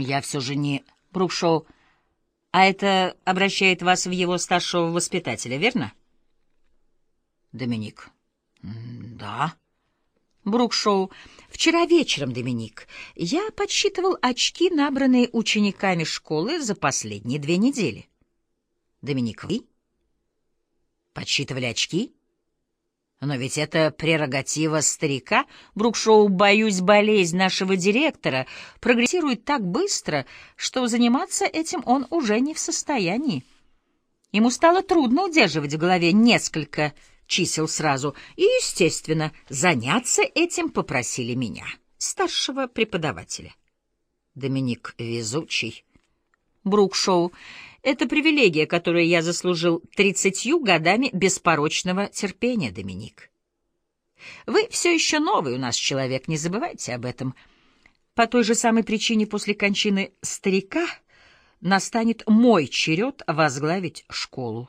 я все же не... Брукшоу, а это обращает вас в его старшего воспитателя, верно? Доминик. Да. Брукшоу. Вчера вечером, Доминик, я подсчитывал очки, набранные учениками школы за последние две недели. Доминик, вы? Подсчитывали очки? Но ведь это прерогатива старика. Брукшоу, боюсь, болезнь нашего директора прогрессирует так быстро, что заниматься этим он уже не в состоянии. Ему стало трудно удерживать в голове несколько чисел сразу, и, естественно, заняться этим попросили меня, старшего преподавателя. Доминик везучий. Брукшоу, это привилегия, которую я заслужил тридцатью годами беспорочного терпения, Доминик. Вы все еще новый у нас человек, не забывайте об этом. По той же самой причине после кончины старика настанет мой черед возглавить школу.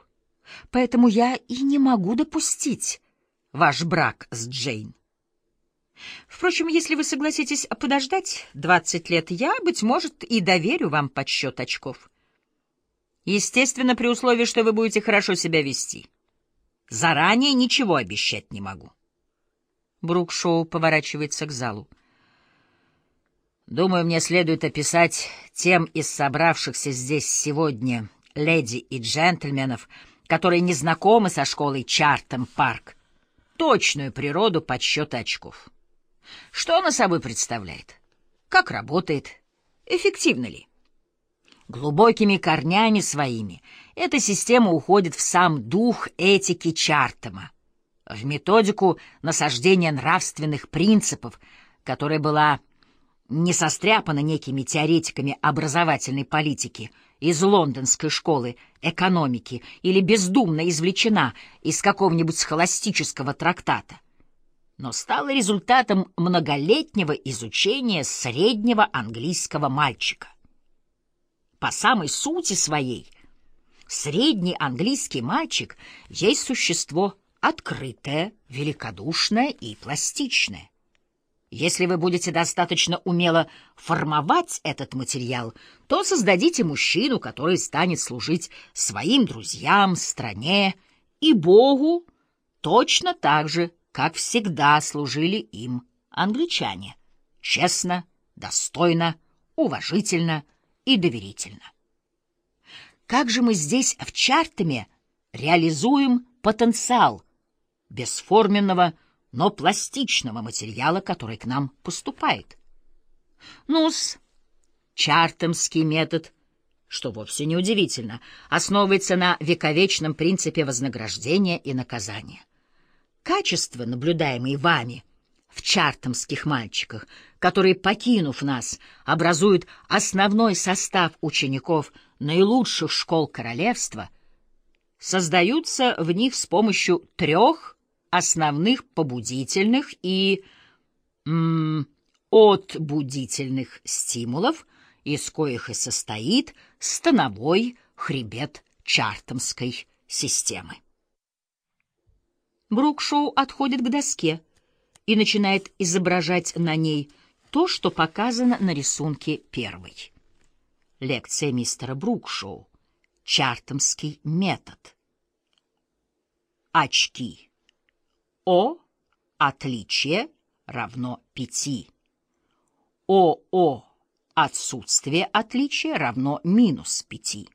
Поэтому я и не могу допустить ваш брак с Джейн. Впрочем, если вы согласитесь подождать двадцать лет, я, быть может, и доверю вам подсчет очков. Естественно, при условии, что вы будете хорошо себя вести. Заранее ничего обещать не могу. Брукшоу поворачивается к залу. Думаю, мне следует описать тем из собравшихся здесь сегодня леди и джентльменов, которые не знакомы со школой Чартом Парк, точную природу подсчета очков. Что она собой представляет? Как работает? Эффективно ли? Глубокими корнями своими эта система уходит в сам дух этики Чартема, в методику насаждения нравственных принципов, которая была не состряпана некими теоретиками образовательной политики из лондонской школы экономики или бездумно извлечена из какого-нибудь схоластического трактата, но стала результатом многолетнего изучения среднего английского мальчика по самой сути своей, средний английский мальчик есть существо открытое, великодушное и пластичное. Если вы будете достаточно умело формовать этот материал, то создадите мужчину, который станет служить своим друзьям, стране и Богу точно так же, как всегда служили им англичане. Честно, достойно, уважительно — и доверительно. Как же мы здесь в Чартаме реализуем потенциал бесформенного, но пластичного материала, который к нам поступает? Ну-с, метод, что вовсе не удивительно, основывается на вековечном принципе вознаграждения и наказания. Качества, наблюдаемые вами — в чартамских мальчиках, которые, покинув нас, образуют основной состав учеников наилучших школ королевства, создаются в них с помощью трех основных побудительных и отбудительных стимулов, из коих и состоит становой хребет чартамской системы. Брукшоу отходит к доске, и начинает изображать на ней то, что показано на рисунке первой. Лекция мистера Брукшоу. Чартомский метод. Очки. О отличие равно пяти. ОО отсутствие отличия равно минус пяти.